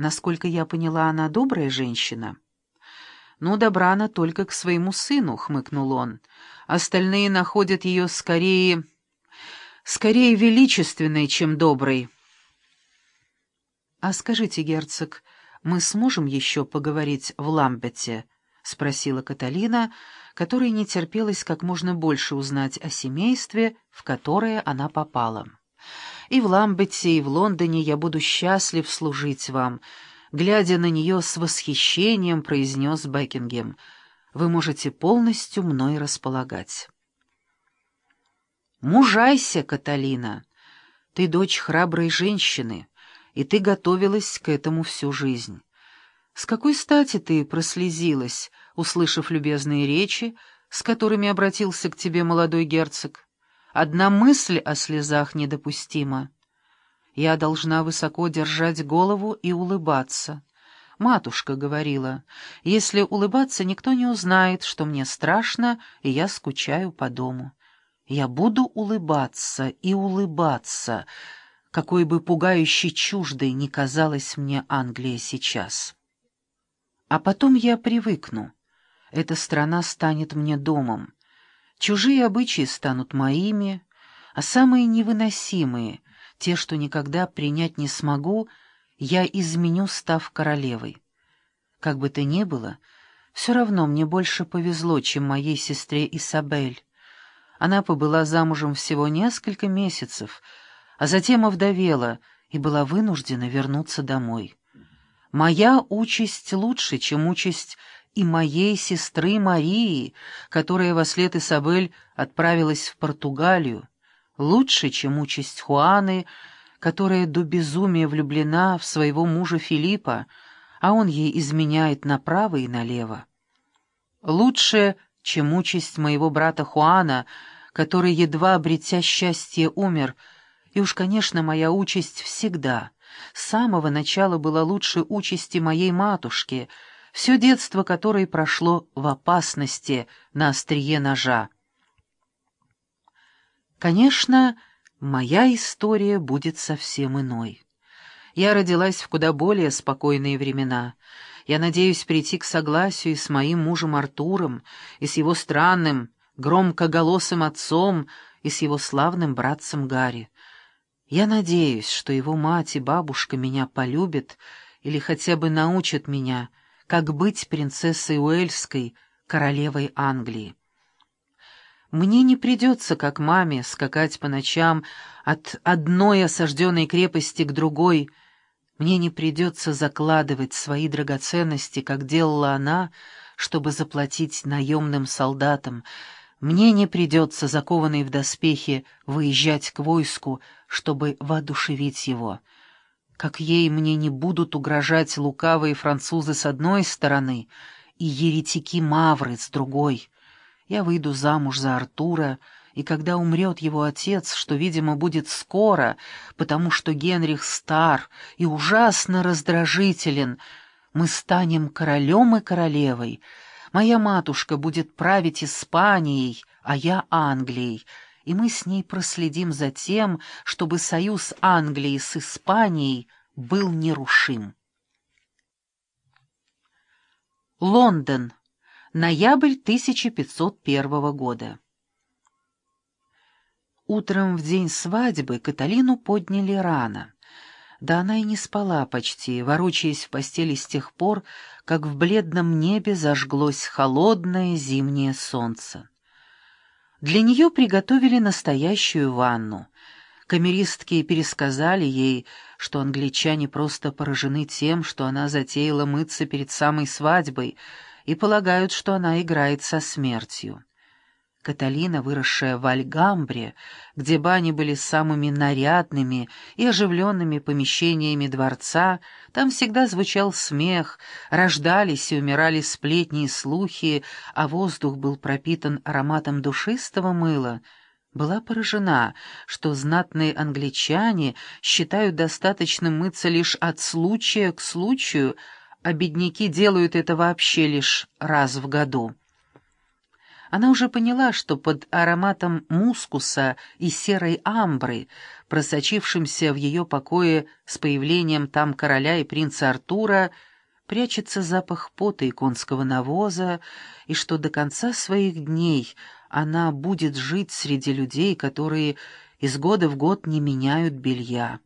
Насколько я поняла, она добрая женщина?» «Ну, добра она только к своему сыну», — хмыкнул он. «Остальные находят ее скорее... скорее величественной, чем доброй». «А скажите, герцог, мы сможем еще поговорить в Ламбете?» — спросила Каталина, которой не терпелось как можно больше узнать о семействе, в которое она попала. «И в Ламбете, и в Лондоне я буду счастлив служить вам», — глядя на нее с восхищением, произнес Бекингем. «Вы можете полностью мной располагать». «Мужайся, Каталина! Ты дочь храброй женщины» и ты готовилась к этому всю жизнь. С какой стати ты прослезилась, услышав любезные речи, с которыми обратился к тебе молодой герцог? Одна мысль о слезах недопустима. Я должна высоко держать голову и улыбаться. Матушка говорила, если улыбаться, никто не узнает, что мне страшно, и я скучаю по дому. Я буду улыбаться и улыбаться, какой бы пугающей чуждой ни казалась мне Англия сейчас. А потом я привыкну. Эта страна станет мне домом. Чужие обычаи станут моими, а самые невыносимые, те, что никогда принять не смогу, я изменю, став королевой. Как бы то ни было, все равно мне больше повезло, чем моей сестре Исабель. Она побыла замужем всего несколько месяцев — а затем овдовела и была вынуждена вернуться домой. Моя участь лучше, чем участь и моей сестры Марии, которая во след Исабель отправилась в Португалию, лучше, чем участь Хуаны, которая до безумия влюблена в своего мужа Филиппа, а он ей изменяет направо и налево. Лучше, чем участь моего брата Хуана, который, едва обретя счастье, умер — и уж, конечно, моя участь всегда, с самого начала была лучше участи моей матушки, все детство которой прошло в опасности на острие ножа. Конечно, моя история будет совсем иной. Я родилась в куда более спокойные времена. Я надеюсь прийти к согласию и с моим мужем Артуром, и с его странным, громкоголосым отцом, и с его славным братцем Гарри. Я надеюсь, что его мать и бабушка меня полюбят или хотя бы научат меня, как быть принцессой Уэльской, королевой Англии. Мне не придется, как маме, скакать по ночам от одной осажденной крепости к другой. Мне не придется закладывать свои драгоценности, как делала она, чтобы заплатить наемным солдатам, мне не придется, закованный в доспехи, выезжать к войску, чтобы воодушевить его. Как ей мне не будут угрожать лукавые французы с одной стороны и еретики-мавры с другой. Я выйду замуж за Артура, и когда умрет его отец, что, видимо, будет скоро, потому что Генрих стар и ужасно раздражителен, мы станем королем и королевой — Моя матушка будет править Испанией, а я Англией, и мы с ней проследим за тем, чтобы союз Англии с Испанией был нерушим. Лондон. Ноябрь 1501 года. Утром в день свадьбы Каталину подняли рано. Да она и не спала почти, ворочаясь в постели с тех пор, как в бледном небе зажглось холодное зимнее солнце. Для нее приготовили настоящую ванну. Камеристки пересказали ей, что англичане просто поражены тем, что она затеяла мыться перед самой свадьбой, и полагают, что она играет со смертью. Каталина, выросшая в Альгамбре, где бани были самыми нарядными и оживленными помещениями дворца, там всегда звучал смех, рождались и умирали сплетни и слухи, а воздух был пропитан ароматом душистого мыла, была поражена, что знатные англичане считают достаточным мыться лишь от случая к случаю, а бедняки делают это вообще лишь раз в году. Она уже поняла, что под ароматом мускуса и серой амбры, просочившимся в ее покое с появлением там короля и принца Артура, прячется запах пота и конского навоза, и что до конца своих дней она будет жить среди людей, которые из года в год не меняют белья.